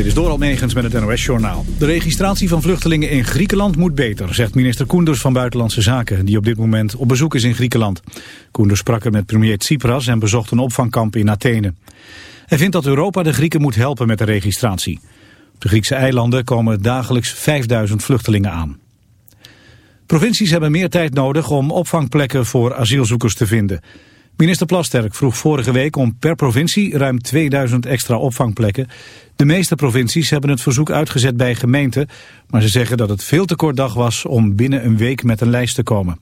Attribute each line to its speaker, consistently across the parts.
Speaker 1: Dit is Doral Megens met het NOS-journaal. De registratie van vluchtelingen in Griekenland moet beter, zegt minister Koenders van Buitenlandse Zaken, die op dit moment op bezoek is in Griekenland. Koenders sprak er met premier Tsipras en bezocht een opvangkamp in Athene. Hij vindt dat Europa de Grieken moet helpen met de registratie. Op de Griekse eilanden komen dagelijks 5000 vluchtelingen aan. Provincies hebben meer tijd nodig om opvangplekken voor asielzoekers te vinden. Minister Plasterk vroeg vorige week om per provincie ruim 2000 extra opvangplekken. De meeste provincies hebben het verzoek uitgezet bij gemeenten, maar ze zeggen dat het veel te kort dag was om binnen een week met een lijst te komen.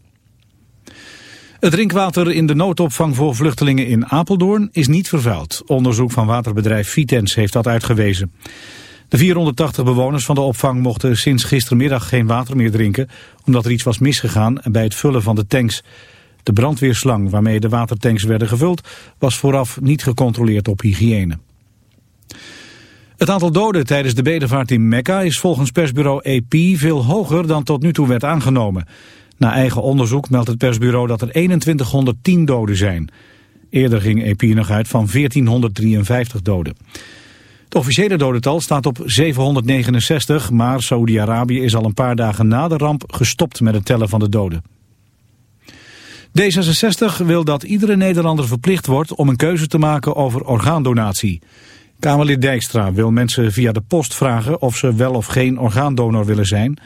Speaker 1: Het drinkwater in de noodopvang voor vluchtelingen in Apeldoorn is niet vervuild. Onderzoek van waterbedrijf Vitens heeft dat uitgewezen. De 480 bewoners van de opvang mochten sinds gistermiddag geen water meer drinken... omdat er iets was misgegaan bij het vullen van de tanks. De brandweerslang waarmee de watertanks werden gevuld... was vooraf niet gecontroleerd op hygiëne. Het aantal doden tijdens de bedevaart in Mekka is volgens persbureau AP veel hoger dan tot nu toe werd aangenomen. Na eigen onderzoek meldt het persbureau dat er 2110 doden zijn. Eerder ging AP nog uit van 1453 doden. Het officiële dodental staat op 769, maar Saoedi-Arabië is al een paar dagen na de ramp gestopt met het tellen van de doden. D66 wil dat iedere Nederlander verplicht wordt om een keuze te maken over orgaandonatie. Kamerlid Dijkstra wil mensen via de post vragen of ze wel of geen orgaandonor willen zijn.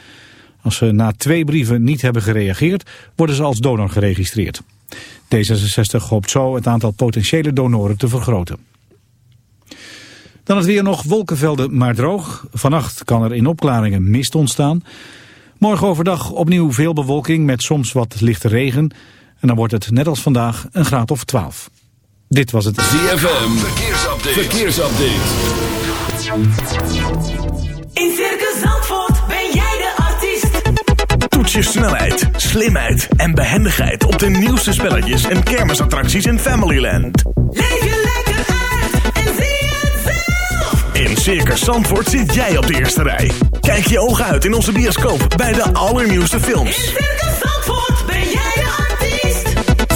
Speaker 1: Als ze na twee brieven niet hebben gereageerd, worden ze als donor geregistreerd. D66 hoopt zo het aantal potentiële donoren te vergroten. Dan het weer nog wolkenvelden, maar droog. Vannacht kan er in opklaringen mist ontstaan. Morgen overdag opnieuw veel bewolking met soms wat lichte regen. En dan wordt het net als vandaag een graad of 12. Dit was het
Speaker 2: ZFM. Verkeersupdate. Verkeersupdate.
Speaker 3: In Circus Zandvoort ben jij de artiest.
Speaker 4: Toets je snelheid, slimheid en behendigheid op de nieuwste spelletjes en kermisattracties in Familyland.
Speaker 3: Leef je lekker uit en zie het zelf.
Speaker 4: In Circus Zandvoort zit jij op de eerste rij. Kijk je ogen uit in onze bioscoop bij de allernieuwste
Speaker 3: In
Speaker 4: films.
Speaker 3: Circus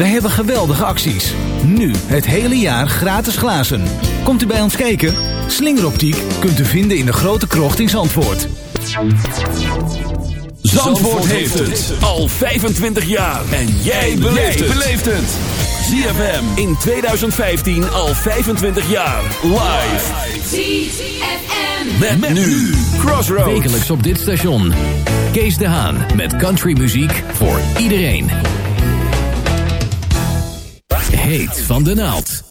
Speaker 5: Wij hebben geweldige acties. Nu het hele jaar gratis glazen. Komt u bij ons kijken? Slingeroptiek kunt u vinden in de grote krocht in Zandvoort.
Speaker 2: Zandvoort heeft het al 25 jaar. En jij beleeft het. ZFM in 2015 al 25 jaar. Live.
Speaker 3: ZFM.
Speaker 2: Met, met nu. Crossroads.
Speaker 6: Wekelijks op dit station. Kees de Haan met countrymuziek voor iedereen. Heet van de naald.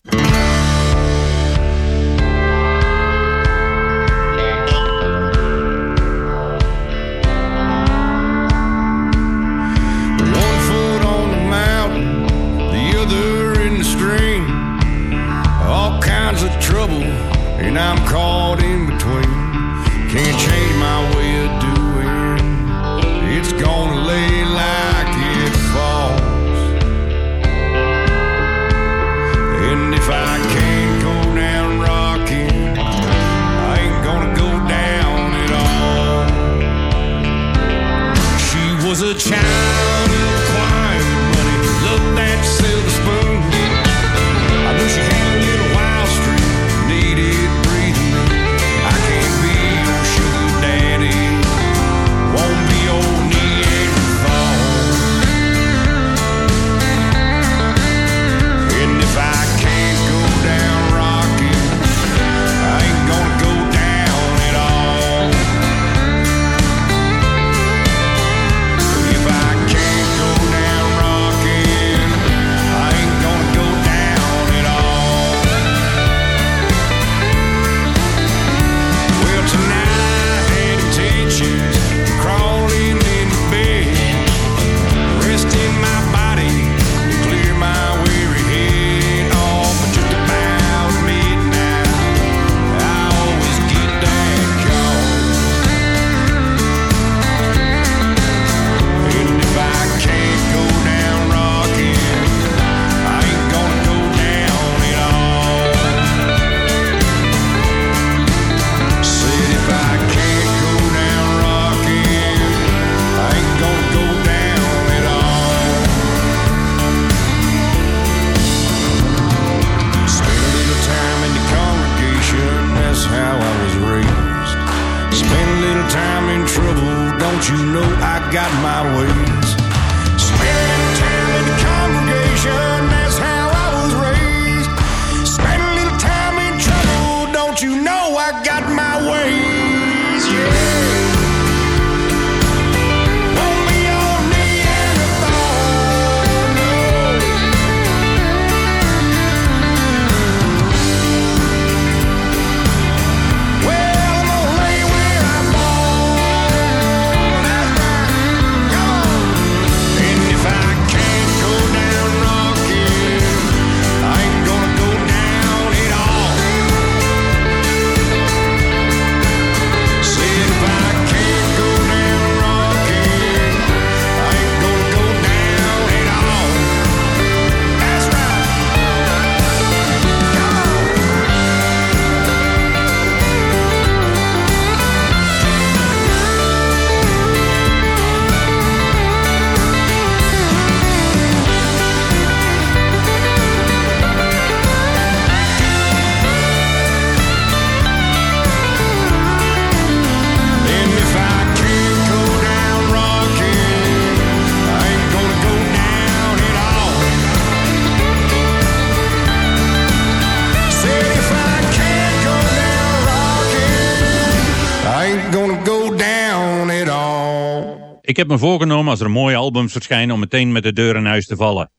Speaker 7: go down at all.
Speaker 8: Ik heb me voorgenomen als er mooie albums verschijnen om meteen met de deur in huis te vallen.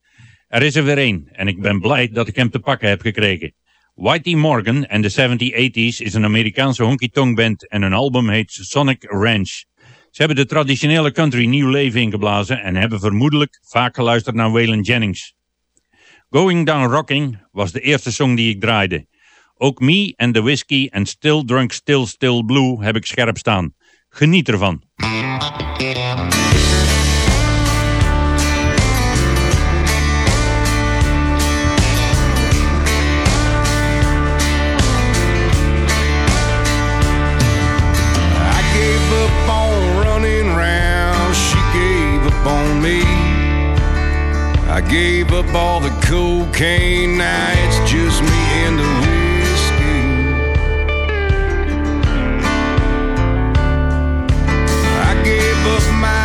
Speaker 8: Er is er weer één en ik ben blij dat ik hem te pakken heb gekregen. Whitey Morgan en de 7080s is een Amerikaanse honky-tonk band en hun album heet Sonic Ranch. Ze hebben de traditionele country nieuw leven ingeblazen en hebben vermoedelijk vaak geluisterd naar Waylon Jennings. Going Down Rocking was de eerste song die ik draaide. Ook Me and the Whiskey en Still Drunk Still Still Blue heb ik scherp staan. Geniet ervan.
Speaker 7: I gave up all the cocaine, now it's just me and the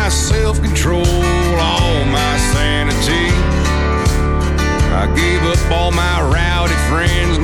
Speaker 7: my self-control, all my sanity. I gave up all my rowdy friends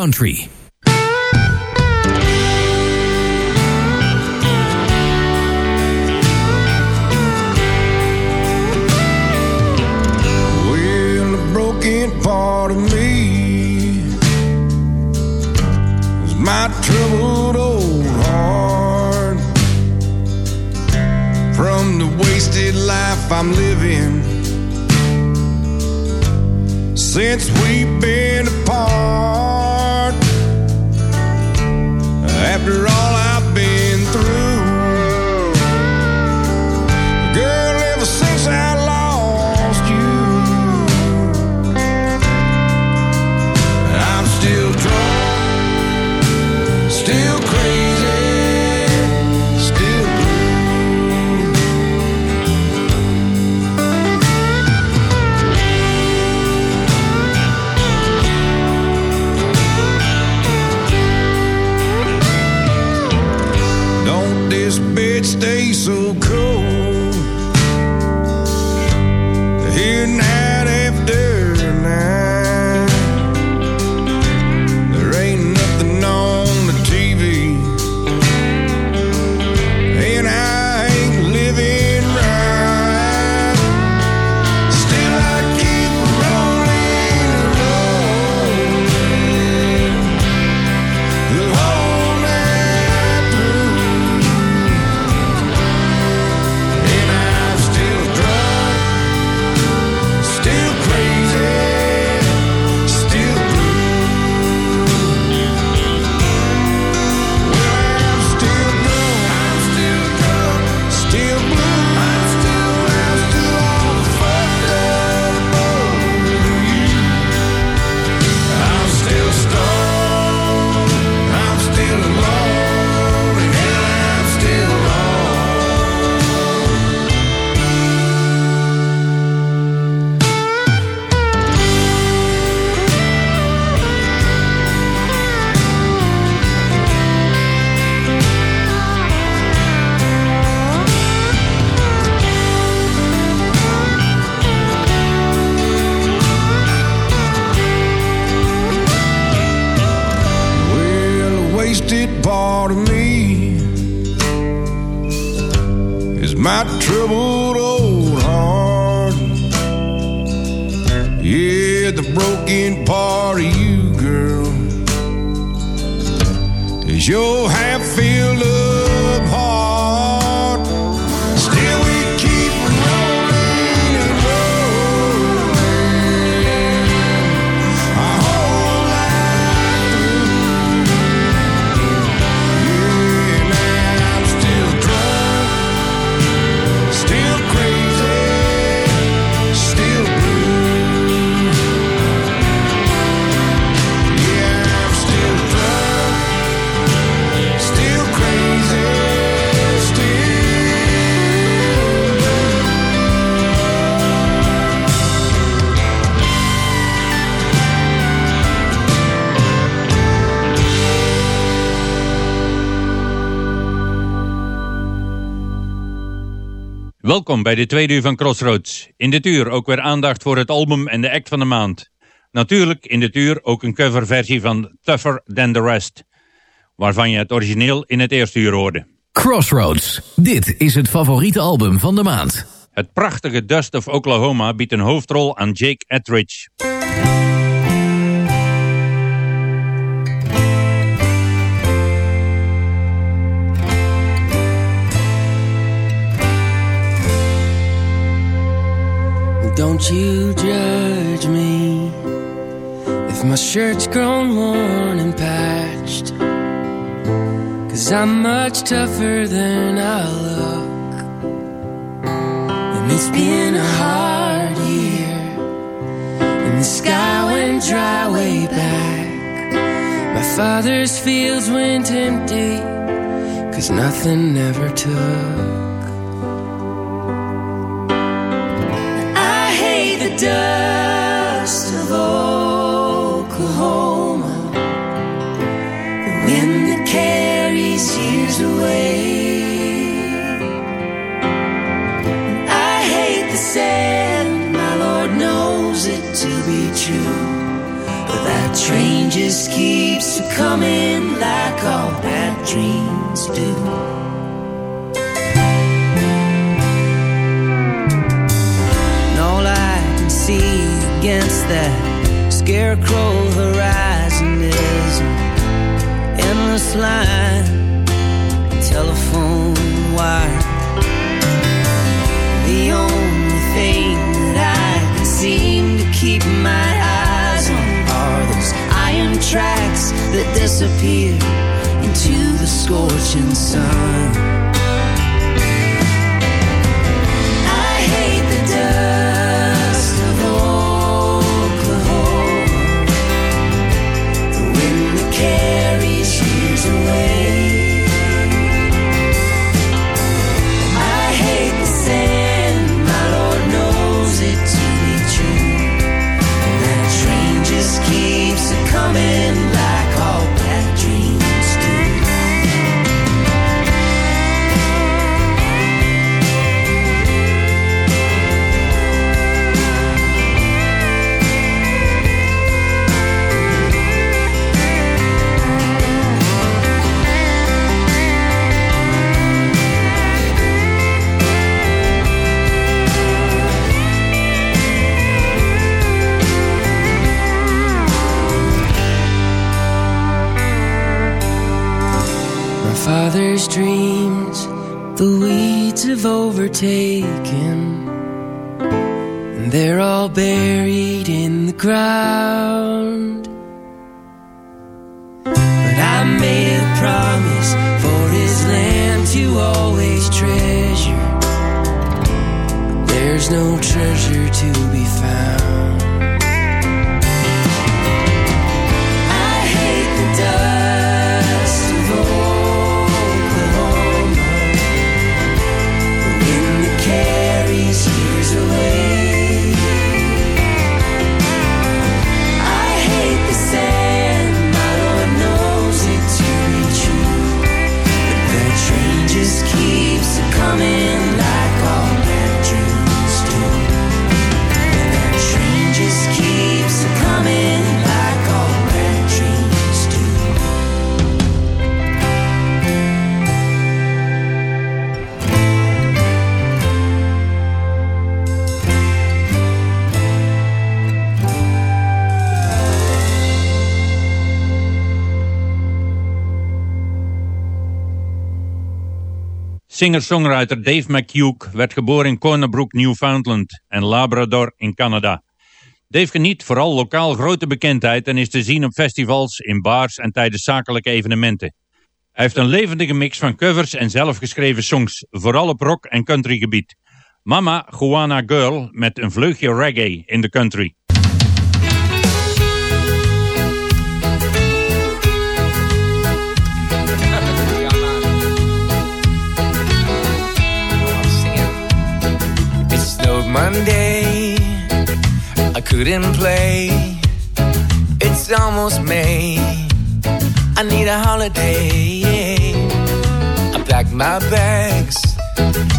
Speaker 7: Country.
Speaker 9: Part of me is my troubled old heart. Yeah, the broken part of you, girl, is your half-filled up heart.
Speaker 8: Welkom bij de tweede uur van Crossroads. In dit uur ook weer aandacht voor het album en de act van de maand. Natuurlijk in dit uur ook een coverversie van Tougher Than The Rest, waarvan je het origineel in het eerste uur hoorde.
Speaker 7: Crossroads. Dit is het favoriete album van de maand.
Speaker 8: Het prachtige Dust of Oklahoma biedt een hoofdrol aan Jake Attridge.
Speaker 10: Don't you judge me if my shirt's grown worn and patched. Cause I'm much tougher than I look. And it's been a hard year. And the sky went dry way back. My father's fields went empty. Cause nothing ever took. Dust of Oklahoma, the wind that carries years away. I hate the sand, my Lord knows it to be true. But that train just keeps coming like all bad dreams do. Against that scarecrow horizon is an endless line, telephone wire. The only thing that I can seem to keep my eyes on are those iron tracks that disappear into the scorching sun. Have overtaken. And they're all buried in the ground. But I made a promise for his land to always treasure. But there's no treasure
Speaker 8: Singer-songwriter Dave McHugh werd geboren in Corner Brook, Newfoundland en Labrador in Canada. Dave geniet vooral lokaal grote bekendheid en is te zien op festivals, in bars en tijdens zakelijke evenementen. Hij heeft een levendige mix van covers en zelfgeschreven songs, vooral op rock- en countrygebied. Mama Juana Girl met een vleugje reggae in de country.
Speaker 11: Monday. I couldn't play. It's almost May. I need a holiday. I packed my bags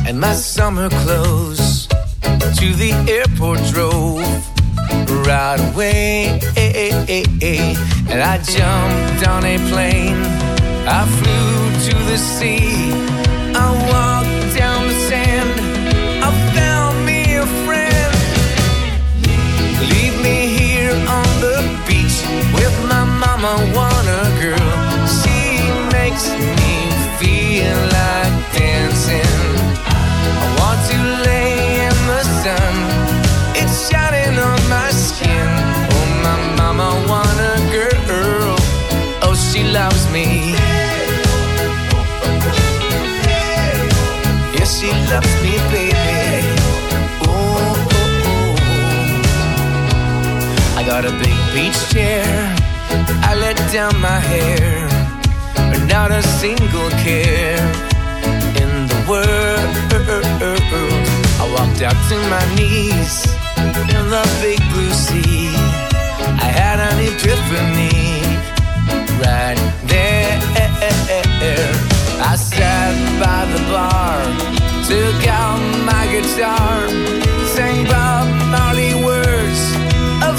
Speaker 11: and my summer clothes. To the airport drove right away. And I jumped on a plane. I flew to the sea. I walked my mama, wanna girl. She makes me feel like dancing. I want to lay in the sun. It's shining on my skin. Oh, my mama, wanna girl. Oh, she loves me. Yes, she loves me, baby. I got a big beach chair. I let down my hair. Not a single care in the world. I walked out to my knees in the big blue sea. I had an epiphany right there. I sat by the bar, took out my guitar, sang Bob Marley words of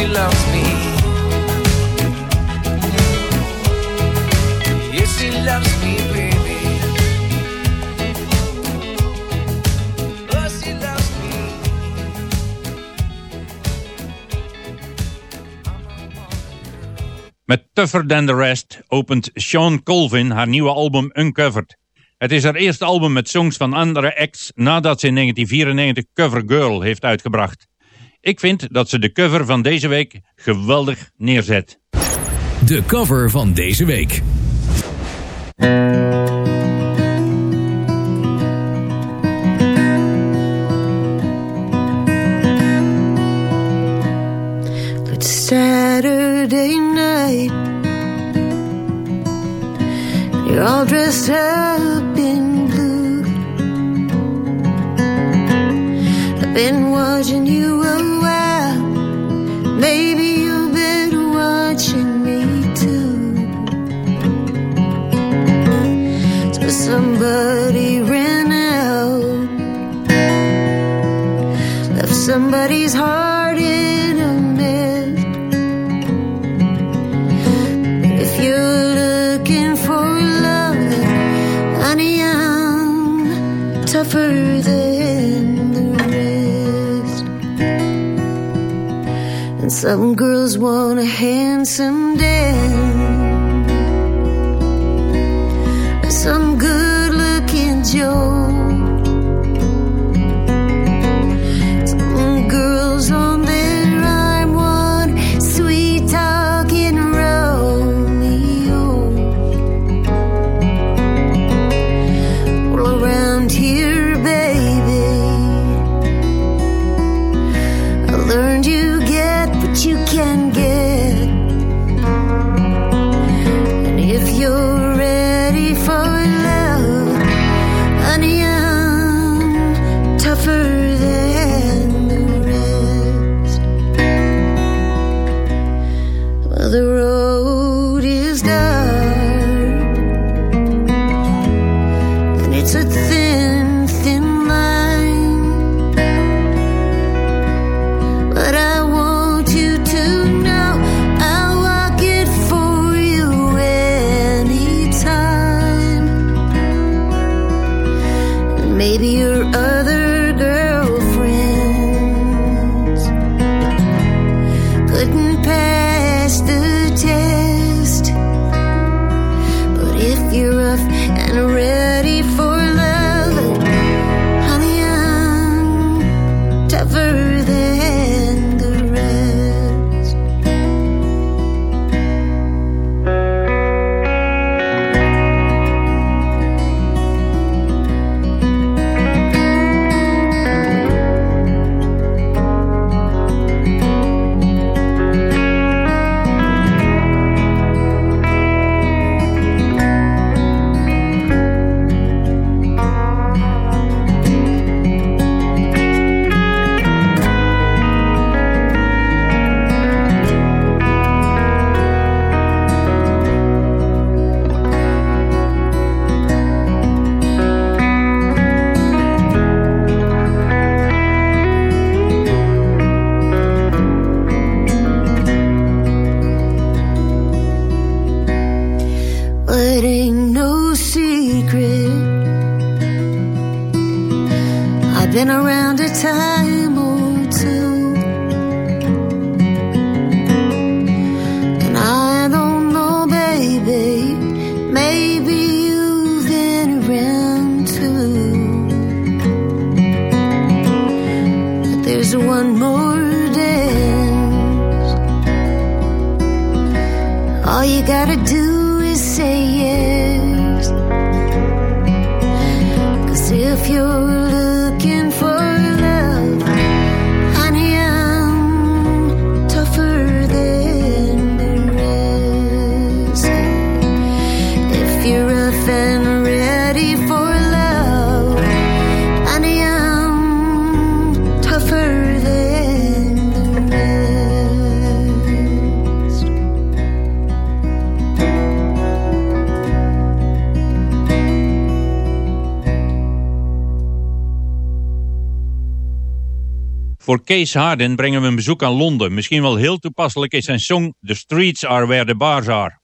Speaker 12: she loves me. Yes, she loves me, baby. Oh,
Speaker 8: met Tougher Than The Rest opent Sean Colvin haar nieuwe album Uncovered. Het is haar eerste album met songs van andere acts nadat ze in 1994 Cover Girl heeft uitgebracht. Ik vind dat ze de cover van deze week geweldig neerzet.
Speaker 6: De cover van deze week.
Speaker 13: It's Saturday night. You're all dressed up in blue. I've been watching you. somebody ran out, left somebody's heart in a mist. If you're looking for love, honey, I'm tougher than the rest. And some girls want a handsome dance. 就
Speaker 8: Voor Kees Harden brengen we een bezoek aan Londen. Misschien wel heel toepasselijk is zijn song
Speaker 14: The Streets Are Where the Bars Are.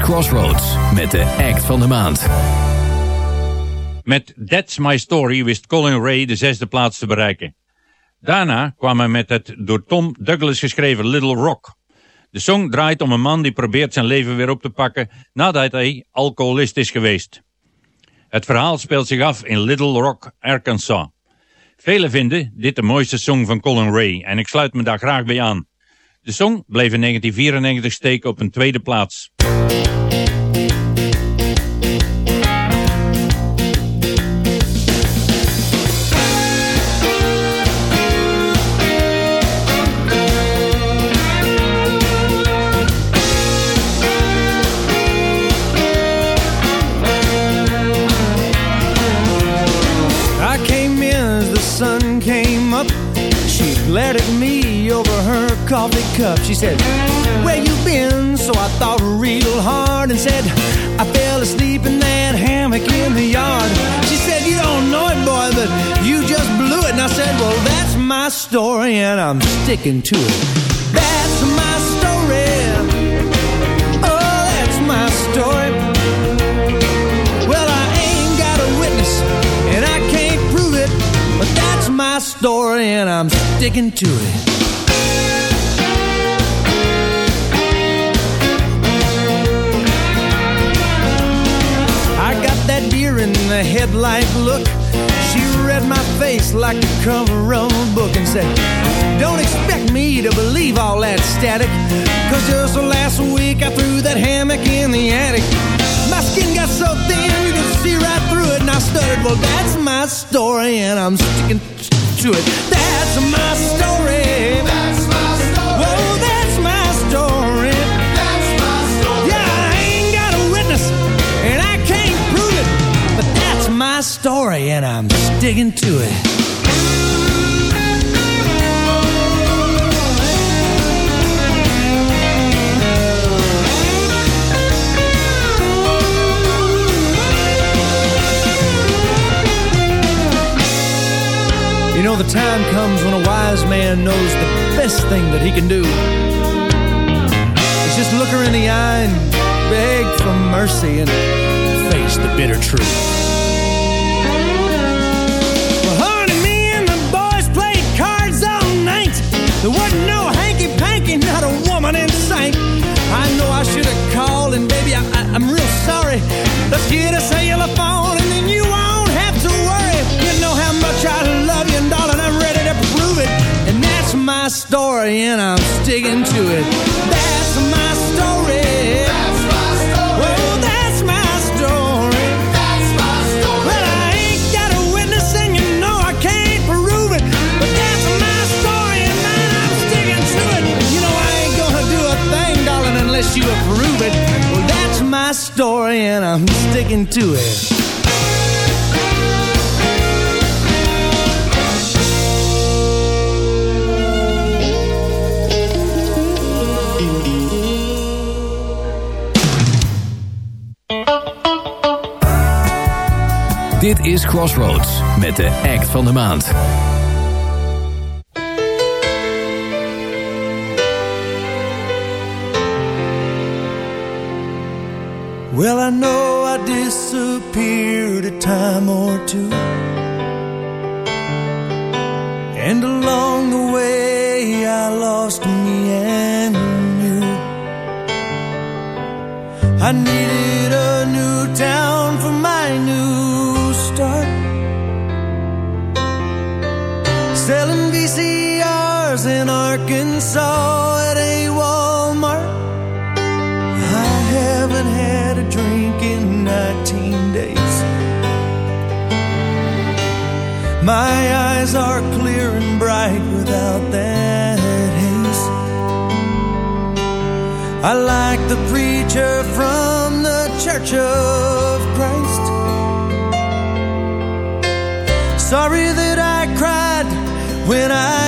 Speaker 6: Crossroads met de act van de maand.
Speaker 8: Met That's My Story wist Colin Ray de zesde plaats te bereiken. Daarna kwam hij met het door Tom Douglas geschreven Little Rock. De song draait om een man die probeert zijn leven weer op te pakken nadat hij alcoholist is geweest. Het verhaal speelt zich af in Little Rock, Arkansas. Velen vinden dit de mooiste song van Colin Ray en ik sluit me daar graag bij aan. De song bleef in 1994 steken op een tweede plaats.
Speaker 15: She said, Where you been? So I thought real hard and said, I fell asleep in that hammock in the yard. She said, You don't know it, boy, but you just blew it. And I said, Well, that's my story, and I'm sticking to it. That's my story. Oh, that's my story. Well, I ain't got a witness, and I can't prove it, but that's my story, and I'm sticking to it. In the headlight look. She read my face like the cover of a book and said, Don't expect me to believe all that static. Cause just last week I threw that hammock in the attic. My skin got so thin you could see right through it. And I stuttered, Well, that's my story, and I'm sticking to it. That's my story. That's story, and I'm sticking to it. You know, the time comes when a wise man knows the best thing that he can do is just look her in the eye and beg for mercy and face the bitter truth. There wasn't no hanky panky, not a woman in sight. I know I should have called, and baby, I, I, I'm real sorry. Let's get a cellular phone, and then you won't have to worry. You know how much I love you, and darling, I'm ready to prove it. And that's my story, and I'm sticking to it. I'm sticking to it.
Speaker 6: Dit is Crossroads met de act van de maand.
Speaker 15: Well, I know I disappeared a time or two. And along the way, I lost me and you. I needed a new town for my new start. Selling VCRs in Arkansas are clear and bright without that haze. I like the preacher from the Church of Christ. Sorry that I cried when I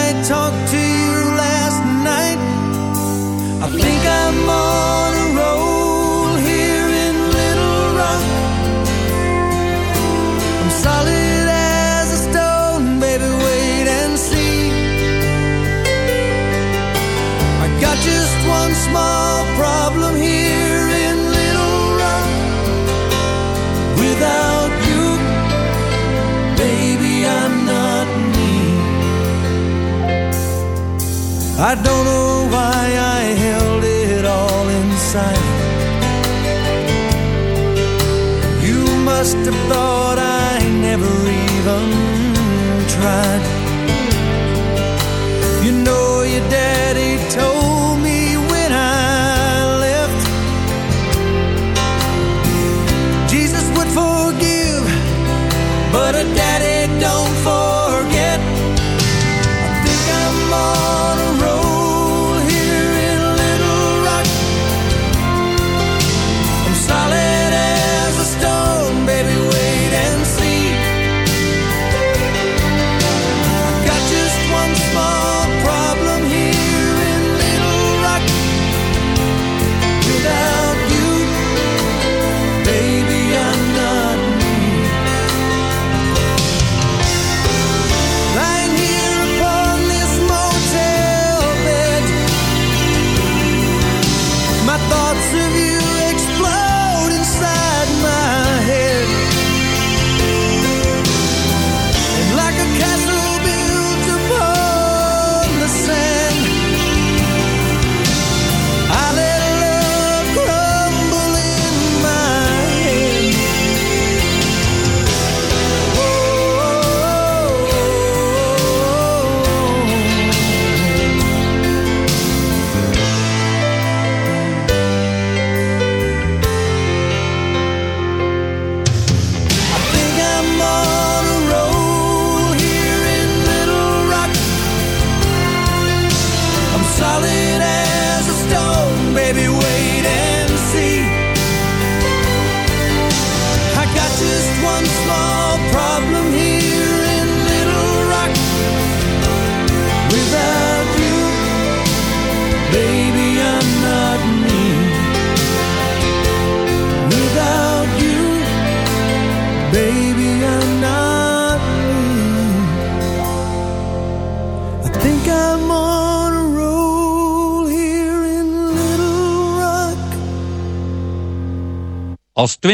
Speaker 15: I don't know why I held it sight. You must have thought I never even tried.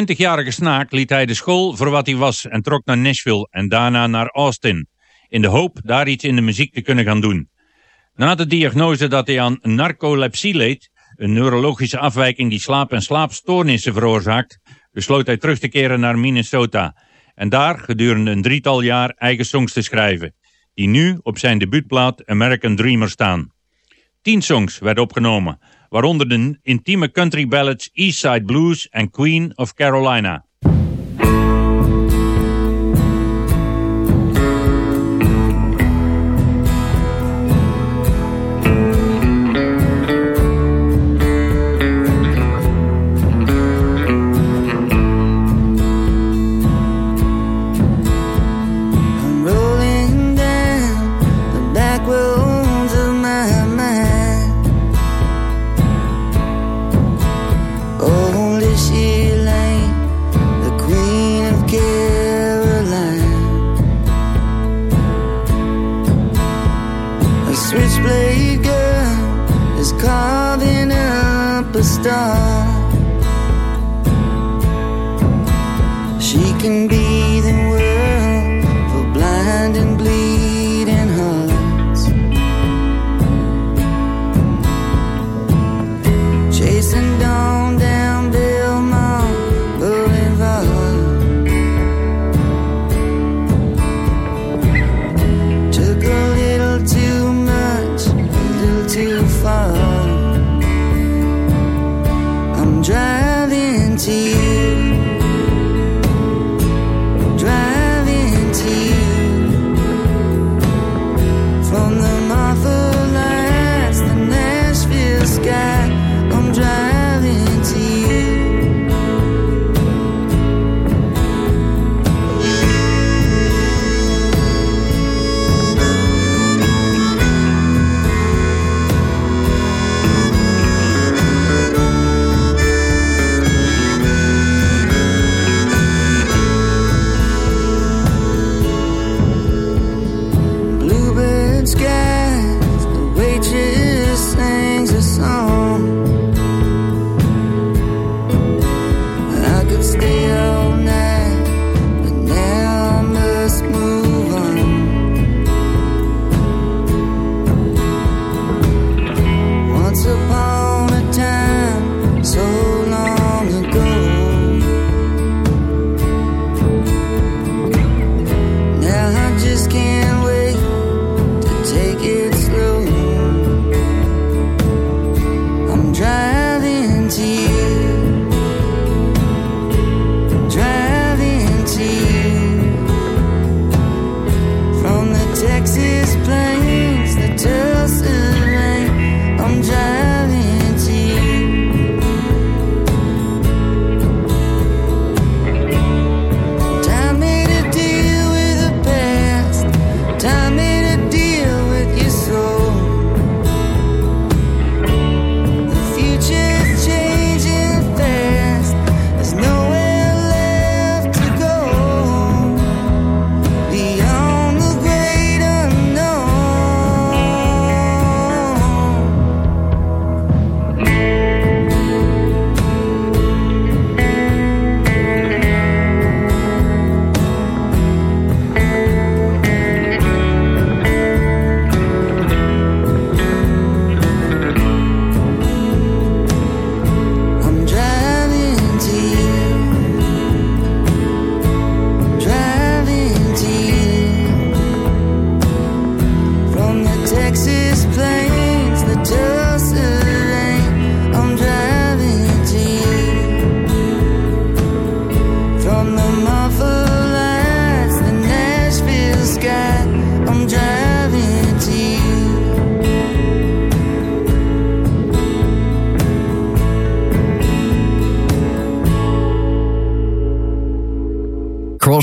Speaker 8: Als 20-jarige snaak liet hij de school voor wat hij was en trok naar Nashville en daarna naar Austin, in de hoop daar iets in de muziek te kunnen gaan doen. Na de diagnose dat hij aan narcolepsie leed, een neurologische afwijking die slaap en slaapstoornissen veroorzaakt, besloot hij terug te keren naar Minnesota en daar gedurende een drietal jaar eigen songs te schrijven, die nu op zijn debuutplaat American Dreamer staan. Tien songs werden opgenomen, waaronder de intieme country ballads Eastside Blues en Queen of Carolina.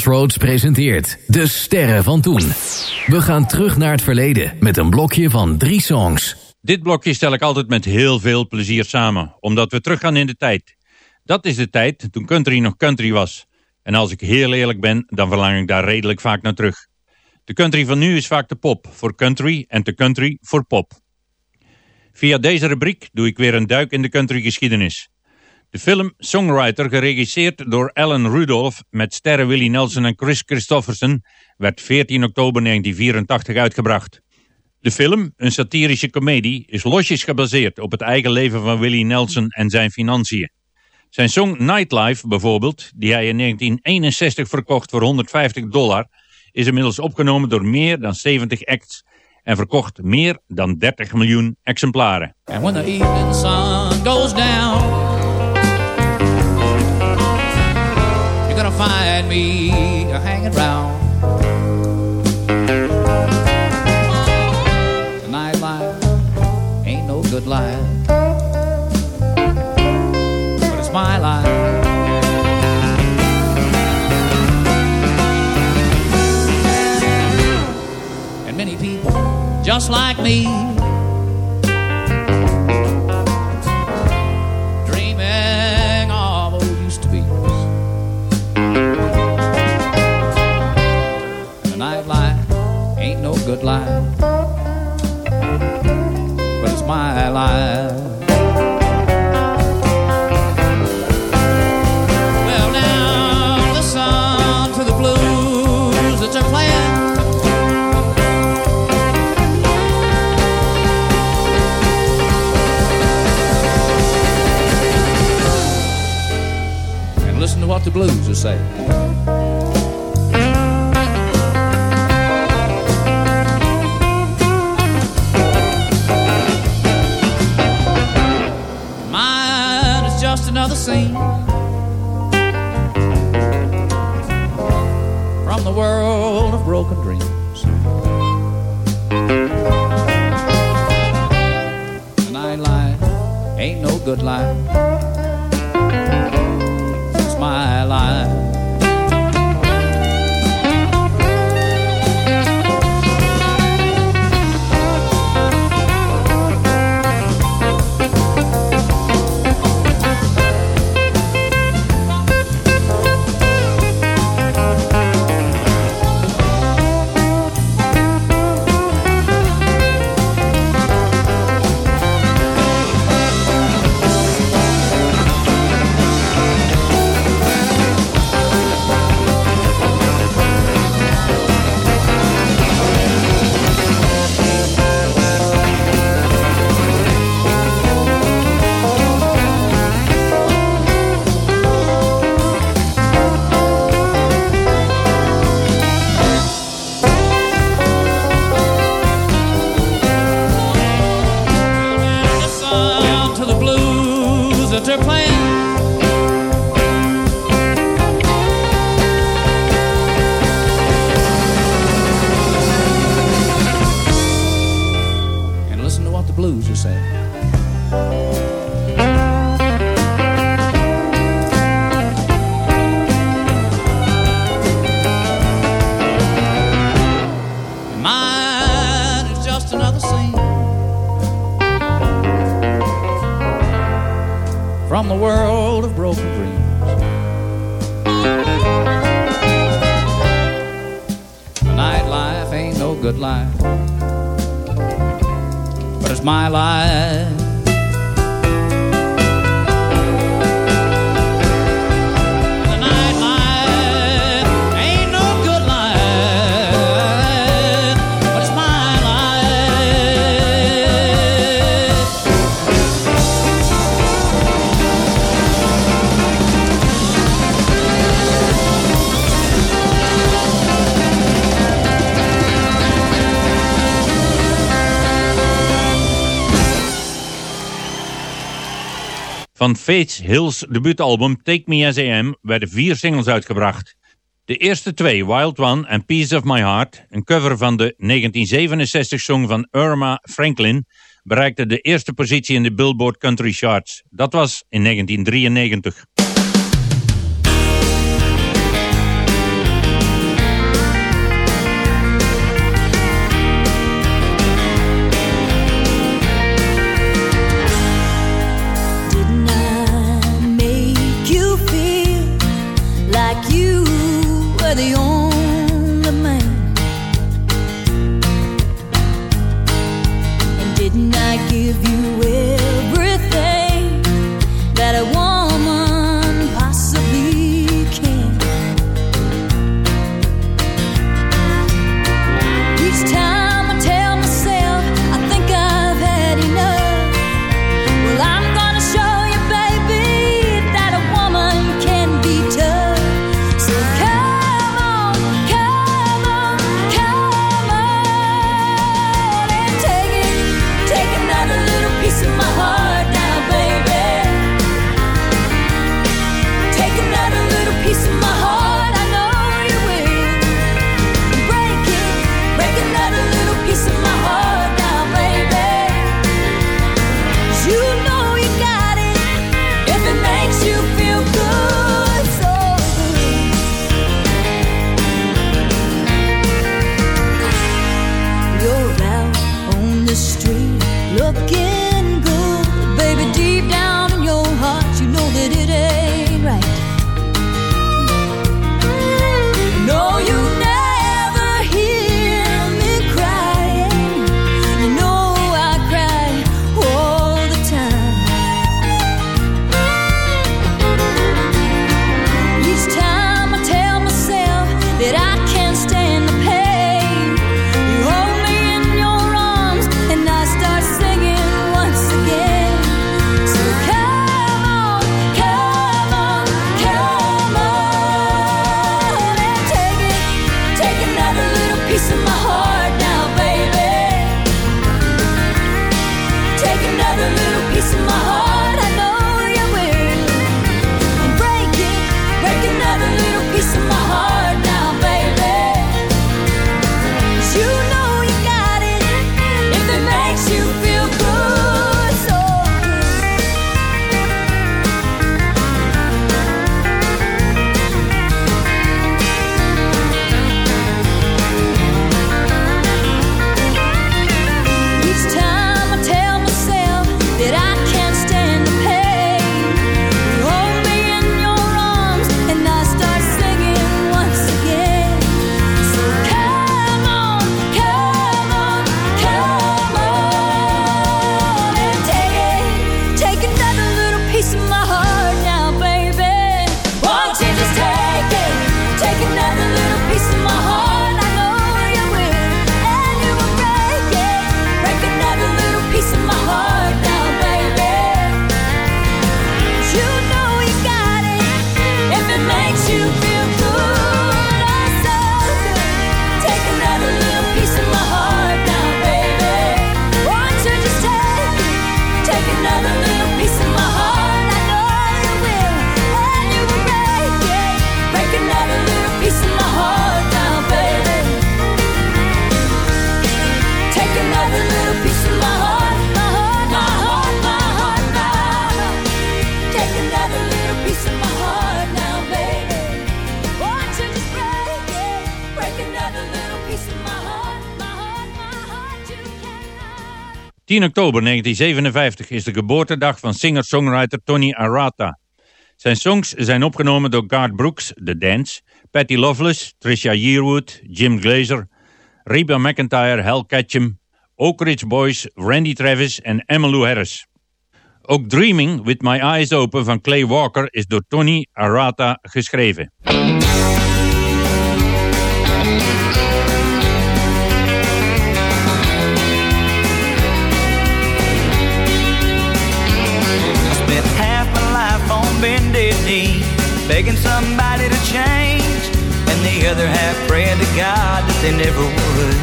Speaker 6: Crossroads presenteert De Sterren van Toen. We gaan terug naar het verleden met een blokje van drie songs.
Speaker 8: Dit blokje stel ik altijd met heel veel plezier samen, omdat we teruggaan in de tijd. Dat is de tijd toen country nog country was. En als ik heel eerlijk ben, dan verlang ik daar redelijk vaak naar terug. De country van nu is vaak de pop voor country en de country voor pop. Via deze rubriek doe ik weer een duik in de country geschiedenis. De film Songwriter, geregisseerd door Alan Rudolph met sterren Willie Nelson en Chris Christofferson, werd 14 oktober 1984 uitgebracht. De film, een satirische komedie, is losjes gebaseerd op het eigen leven van Willie Nelson en zijn financiën. Zijn song Nightlife bijvoorbeeld, die hij in 1961 verkocht voor 150 dollar, is inmiddels opgenomen door meer dan 70 acts en verkocht meer dan 30 miljoen exemplaren.
Speaker 16: And when the evening sun goes down, find me hanging round. The nightlife ain't no good life, but it's my life. And many people just like me good life, but it's my life. Well, now listen to the blues that they're playing. and listen to what the blues are saying. seen from the world of broken dreams. And I lie, ain't no good
Speaker 8: lie. Faith Hill's debuutalbum Take Me As I Am werden vier singles uitgebracht. De eerste twee, Wild One en Piece of My Heart, een cover van de 1967-song van Irma Franklin, bereikte de eerste positie in de Billboard Country Charts. Dat was in 1993. 10 oktober 1957 is de geboortedag van singer-songwriter Tony Arata. Zijn songs zijn opgenomen door Garth Brooks, The Dance, Patty Loveless, Trisha Yearwood, Jim Glazer, Reba McIntyre, Hal Ketchum, Oak Ridge Boys, Randy Travis en Emmylou Harris. Ook Dreaming With My Eyes Open van Clay Walker is door Tony Arata geschreven.
Speaker 11: Begging somebody to change, and the other half praying to God that they never would.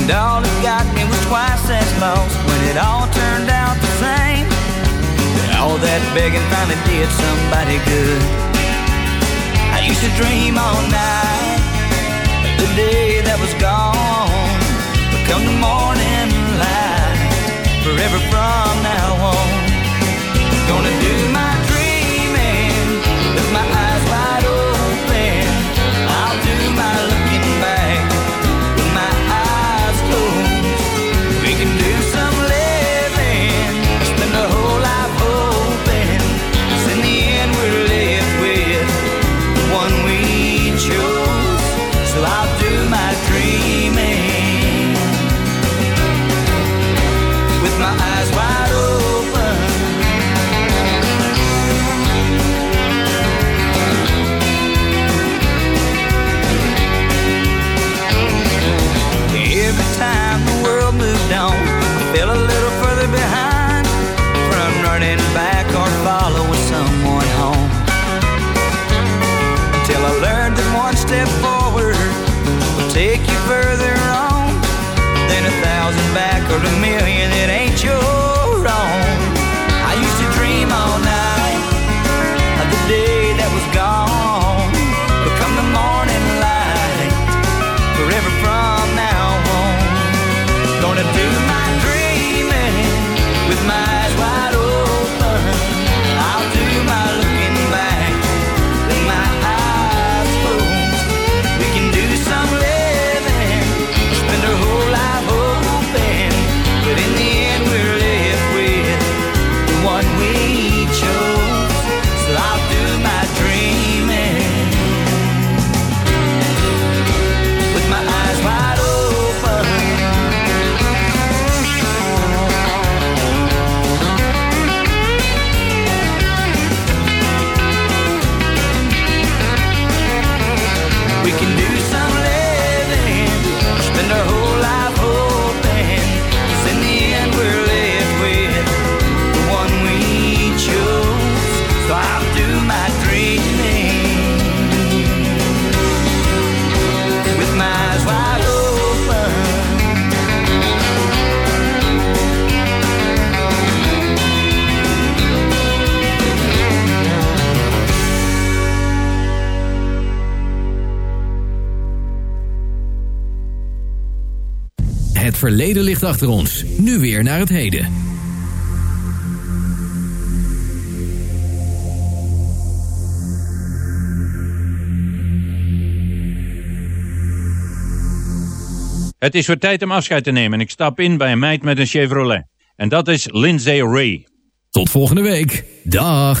Speaker 11: And all it got me was twice as lost when it all turned out the same. All that begging finally did somebody good. I used to dream all night of the day that was gone, but come the morning light, forever from now on. Gonna do my
Speaker 10: verleden ligt achter ons. Nu weer naar het heden.
Speaker 8: Het is weer tijd om afscheid te nemen en ik stap in bij een meid met een Chevrolet. En dat is Lindsay Ray.
Speaker 10: Tot volgende week. Dag.